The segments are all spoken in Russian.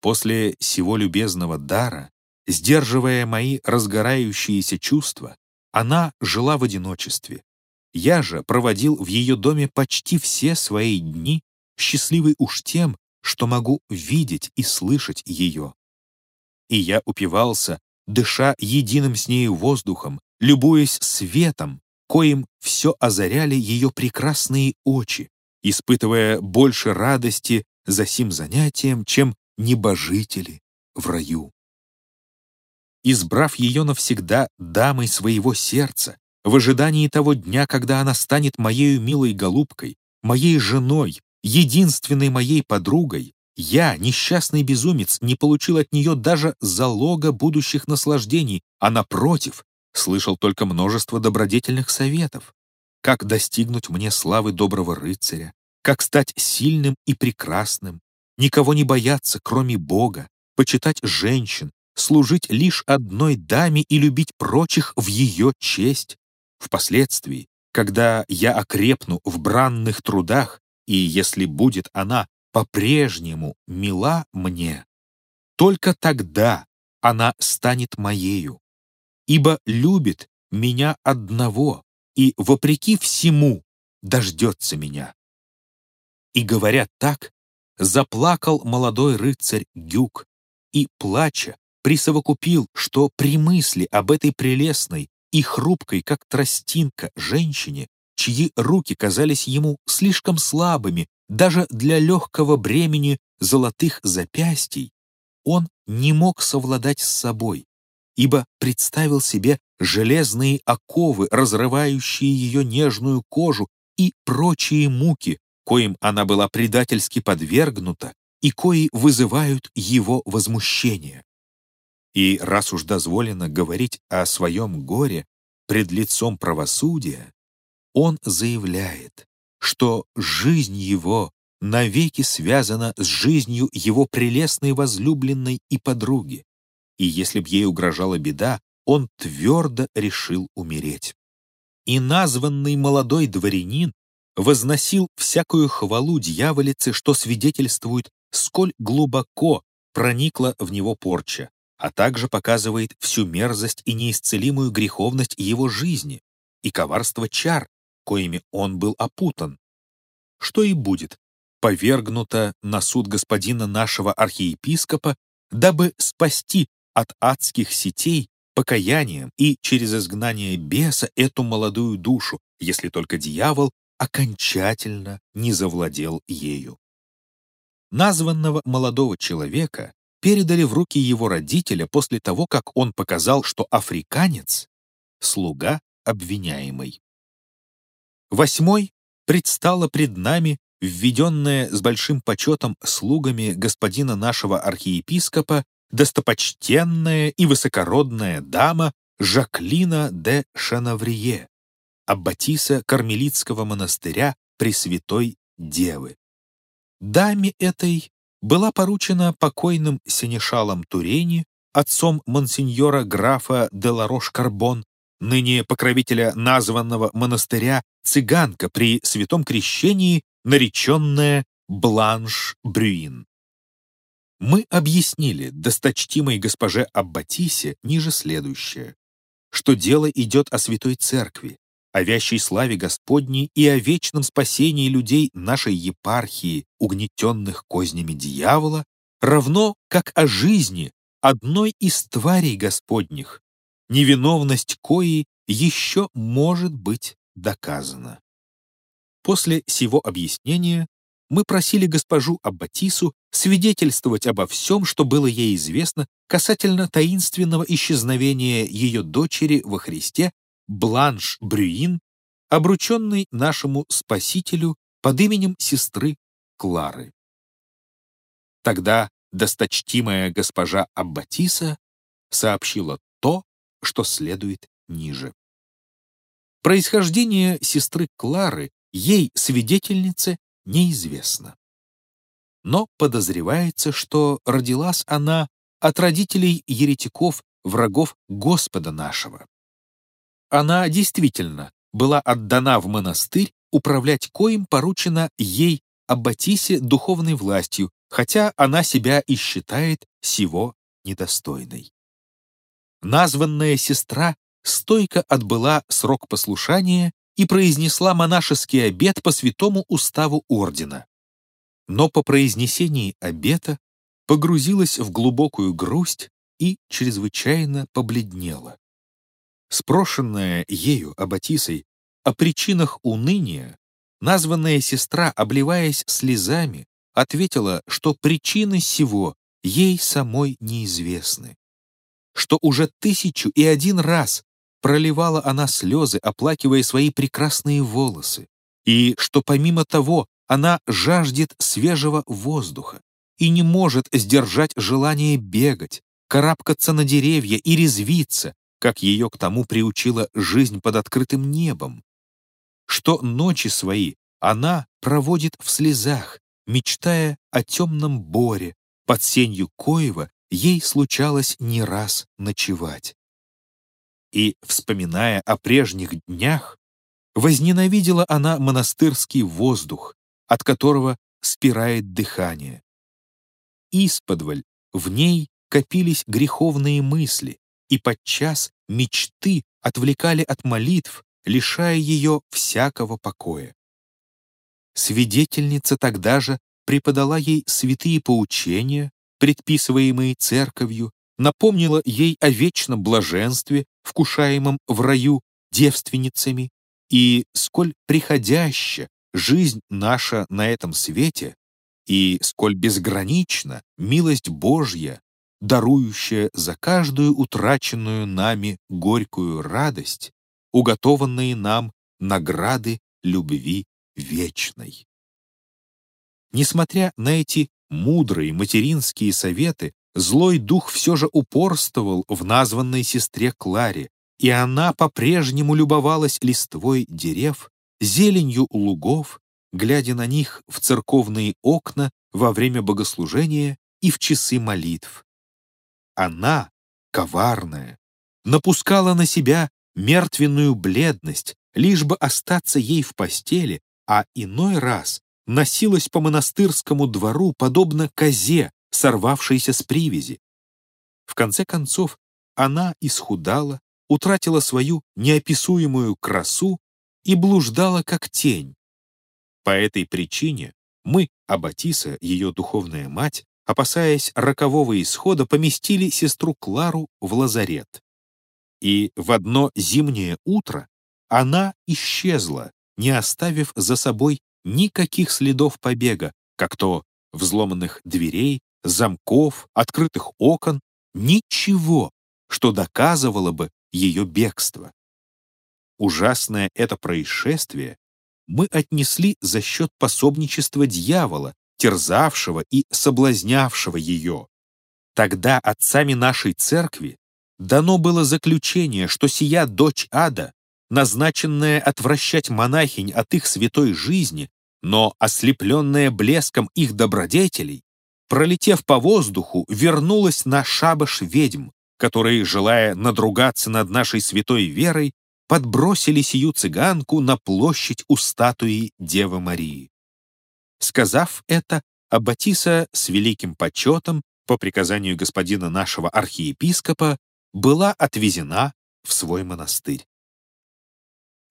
После сего любезного дара, сдерживая мои разгорающиеся чувства, она жила в одиночестве. Я же проводил в ее доме почти все свои дни, счастливый уж тем, что могу видеть и слышать ее. И я упивался, дыша единым с нею воздухом, любуясь светом, коим все озаряли ее прекрасные очи, испытывая больше радости за сим занятием, чем небожители в раю. Избрав ее навсегда дамой своего сердца, в ожидании того дня, когда она станет моею милой голубкой, моей женой, единственной моей подругой, я, несчастный безумец, не получил от нее даже залога будущих наслаждений, а, напротив, слышал только множество добродетельных советов. Как достигнуть мне славы доброго рыцаря, как стать сильным и прекрасным, никого не бояться, кроме Бога, почитать женщин, служить лишь одной даме и любить прочих в ее честь. Впоследствии, когда я окрепну в бранных трудах, и если будет она по-прежнему мила мне, только тогда она станет моею, ибо любит меня одного и, вопреки всему, дождется меня. И, говоря так, заплакал молодой рыцарь Гюк и, плача, присовокупил, что при мысли об этой прелестной и хрупкой, как тростинка, женщине, чьи руки казались ему слишком слабыми даже для легкого бремени золотых запястий, он не мог совладать с собой, ибо представил себе железные оковы, разрывающие ее нежную кожу и прочие муки, коим она была предательски подвергнута и кои вызывают его возмущение. И раз уж дозволено говорить о своем горе пред лицом правосудия, он заявляет, что жизнь его навеки связана с жизнью его прелестной возлюбленной и подруги, и если б ей угрожала беда, он твердо решил умереть. И названный молодой дворянин возносил всякую хвалу дьяволице, что свидетельствует, сколь глубоко проникла в него порча, а также показывает всю мерзость и неисцелимую греховность его жизни и коварство чар, коими он был опутан. Что и будет повергнуто на суд господина нашего архиепископа, дабы спасти от адских сетей покаянием и через изгнание беса эту молодую душу, если только дьявол окончательно не завладел ею. Названного молодого человека передали в руки его родителя после того, как он показал, что африканец — слуга обвиняемый. Восьмой предстала пред нами, введенная с большим почетом слугами господина нашего архиепископа, достопочтенная и высокородная дама Жаклина де Шанаврие, аббатиса Кармелитского монастыря Пресвятой Девы. Даме этой была поручена покойным сенешалом Турени, отцом монсеньора графа де Ларош-Карбон, ныне покровителя названного монастыря, цыганка при святом крещении, нареченная Бланш Брюин. Мы объяснили досточтимой госпоже Аббатисе ниже следующее, что дело идет о Святой Церкви, о вящей славе Господней и о вечном спасении людей нашей епархии, угнетенных кознями дьявола, равно как о жизни одной из тварей Господних, невиновность кои еще может быть доказана. После сего объяснения мы просили госпожу Аббатису свидетельствовать обо всем, что было ей известно касательно таинственного исчезновения ее дочери во Христе Бланш Брюин, обрученной нашему Спасителю под именем сестры Клары. Тогда досточтимая госпожа Аббатиса сообщила то, что следует ниже. Происхождение сестры Клары ей, свидетельнице, неизвестно. Но подозревается, что родилась она от родителей еретиков, врагов Господа нашего. Она действительно была отдана в монастырь, управлять коим поручено ей, Аббатисе, духовной властью, хотя она себя и считает сего недостойной. Названная сестра стойко отбыла срок послушания и произнесла монашеский обет по святому уставу ордена. Но по произнесении обета погрузилась в глубокую грусть и чрезвычайно побледнела. Спрошенная ею Аббатисой о причинах уныния, названная сестра, обливаясь слезами, ответила, что причины сего ей самой неизвестны, что уже тысячу и один раз проливала она слезы, оплакивая свои прекрасные волосы, и что помимо того она жаждет свежего воздуха и не может сдержать желание бегать, карабкаться на деревья и резвиться, как ее к тому приучила жизнь под открытым небом, что ночи свои она проводит в слезах, мечтая о темном боре, под сенью коева ей случалось не раз ночевать. И, вспоминая о прежних днях, возненавидела она монастырский воздух, от которого спирает дыхание. Исподволь в ней копились греховные мысли, и подчас мечты отвлекали от молитв, лишая ее всякого покоя. Свидетельница тогда же преподала ей святые поучения, предписываемые церковью, напомнила ей о вечном блаженстве, вкушаемом в раю девственницами, и сколь приходяща жизнь наша на этом свете, и сколь безгранична милость Божья, дарующая за каждую утраченную нами горькую радость, уготованные нам награды любви вечной. Несмотря на эти мудрые материнские советы, злой дух все же упорствовал в названной сестре Кларе, и она по-прежнему любовалась листвой дерев, зеленью лугов, глядя на них в церковные окна во время богослужения и в часы молитв. Она, коварная, напускала на себя мертвенную бледность, лишь бы остаться ей в постели, а иной раз носилась по монастырскому двору, подобно козе, сорвавшейся с привязи. В конце концов, она исхудала, утратила свою неописуемую красу и блуждала как тень. По этой причине мы, Аббатиса, ее духовная мать, опасаясь рокового исхода, поместили сестру Клару в лазарет. И в одно зимнее утро она исчезла, не оставив за собой никаких следов побега, как то взломанных дверей, замков, открытых окон, ничего, что доказывало бы ее бегство. Ужасное это происшествие мы отнесли за счет пособничества дьявола, терзавшего и соблазнявшего ее. Тогда отцами нашей церкви дано было заключение, что сия дочь ада назначенная отвращать монахинь от их святой жизни, но ослепленная блеском их добродетелей, пролетев по воздуху, вернулась на шабаш ведьм, которые, желая надругаться над нашей святой верой, подбросили сию цыганку на площадь у статуи Девы Марии. Сказав это, Аббатиса с великим почетом, по приказанию господина нашего архиепископа, была отвезена в свой монастырь.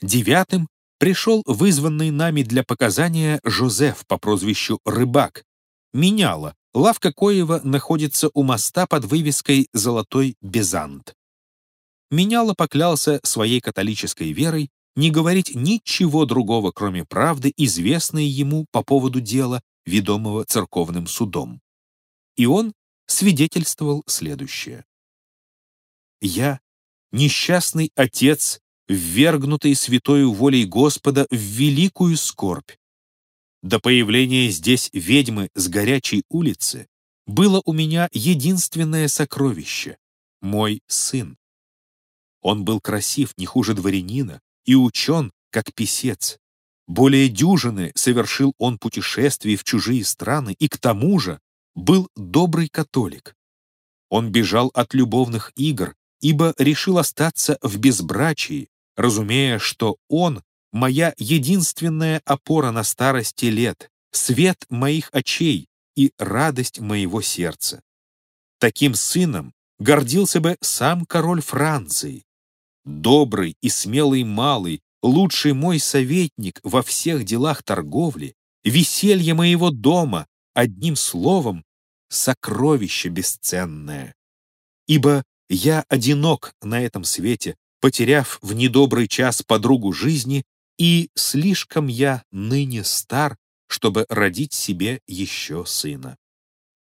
Девятым пришел вызванный нами для показания Жозеф по прозвищу Рыбак. Меняла, лавка Коева находится у моста под вывеской «Золотой Безант». Меняла поклялся своей католической верой не говорить ничего другого, кроме правды, известной ему по поводу дела, ведомого церковным судом. И он свидетельствовал следующее. «Я, несчастный отец ввергнутый святою волей Господа в великую скорбь. До появления здесь ведьмы с горячей улицы было у меня единственное сокровище — мой сын. Он был красив не хуже дворянина и учен, как писец. Более дюжины совершил он путешествий в чужие страны и к тому же был добрый католик. Он бежал от любовных игр, ибо решил остаться в безбрачии, разумея, что он — моя единственная опора на старости лет, свет моих очей, и радость моего сердца. Таким сыном гордился бы сам король Франции. Добрый и смелый малый, лучший мой советник во всех делах торговли, веселье моего дома, одним словом, сокровище бесценное. Ибо я одинок на этом свете, потеряв в недобрый час подругу жизни, и слишком я ныне стар, чтобы родить себе еще сына.